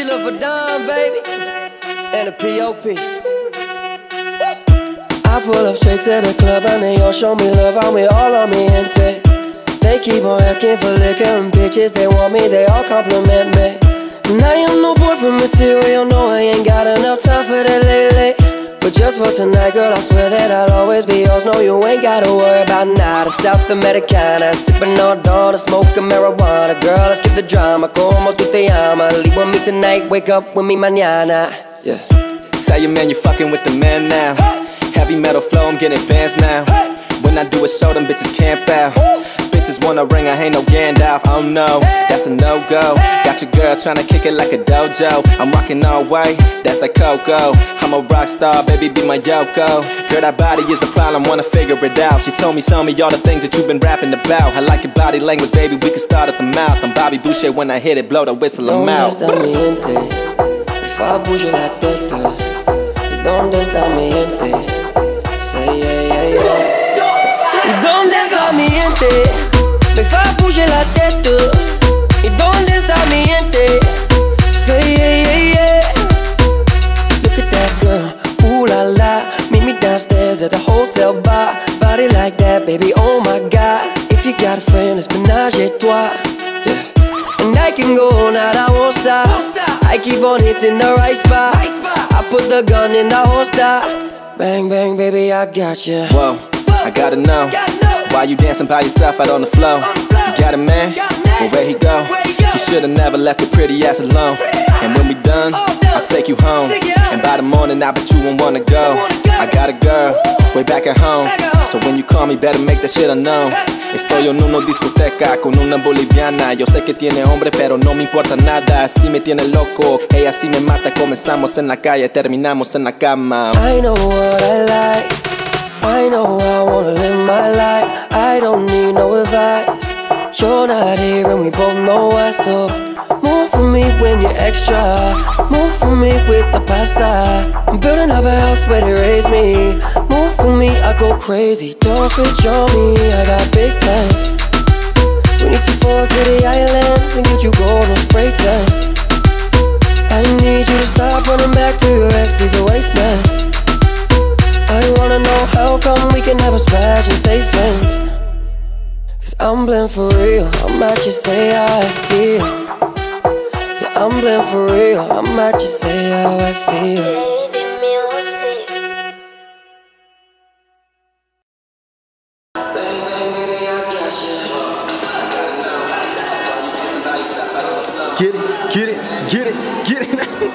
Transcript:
Angela for Don, baby, and a POP. I pull up straight to the club and they all show me love, I'm with all of me gente. They keep on asking for liquor and bitches, they want me, they all compliment me. And I am no boyfriend material, no, I ain't got enough time for that lately. But just for tonight, girl, I swear that I'll always be yours. No, you ain't gotta worry about nada. South Americana, sipping all dawn, smoking marijuana. Girl, let's get the drama. Como tu te llamas? Leave with me tonight, wake up with me mañana. Yeah. Tell your man you're fucking with the man now. Heavy metal flow, I'm getting bands now. When I do a show, them bitches camp out. Bitches want a ring, I ain't no Gandalf. Oh no, that's a no go. Got your girl tryna kick it like a dojo. I'm rocking all white, that's the Coco. I'm a rock star, baby, be my Yoko. Girl, that body is a problem, wanna figure it out. She told me, show me all the things that you've been rapping about. I like your body language, baby, we can start at the mouth. I'm Bobby Boucher when I hit it, blow the whistle, I'm out. está mi gente? Mi fa bouge la tête. ¿Y dónde está mi gente? La tête. ¿Y dónde está mi gente? Say yeah, yeah, yeah. Look at that girl, ooh la la. Meet me downstairs at the hotel bar. Body like that, baby, oh my god. If you got a friend, it's menage a trois. Yeah. And I can go all night, I won't stop. I keep on hitting the right spot. I put the gun in the holster. Bang, bang, baby, I got you. Whoa, I gotta know. Why you dancing by yourself out on the floor? You got a man? Well, where he go? He should've never left your pretty ass alone. And when we done, I'll take you home. And by the morning, I bet you won't wanna go. I got a girl, way back at home. So when you call me, better make that shit unknown. Estoy en una discoteca con una boliviana. Yo sé que tiene hombre, pero no me importa nada. Así me tiene loco, ella sí me mata. Comenzamos en la calle, terminamos en la cama. I know what I like. I know I wanna live my life. I don't need no advice. You're not here and we both know why. So move for me when you're extra. Move for me with the pasta. I'm building up a house where they raise me. Move for me, I go crazy. Don't switch on me, I got big plans. We need to fall to the islands and get you gold on spray tan. I need you to stop running back to your ex, he's a waste man. I wanna know how come we can never smash. Cause I'm blind for real, I might just say how I feel. Yeah, I'm blind for real, I might just say how I feel. Get it, get it, get it, get it.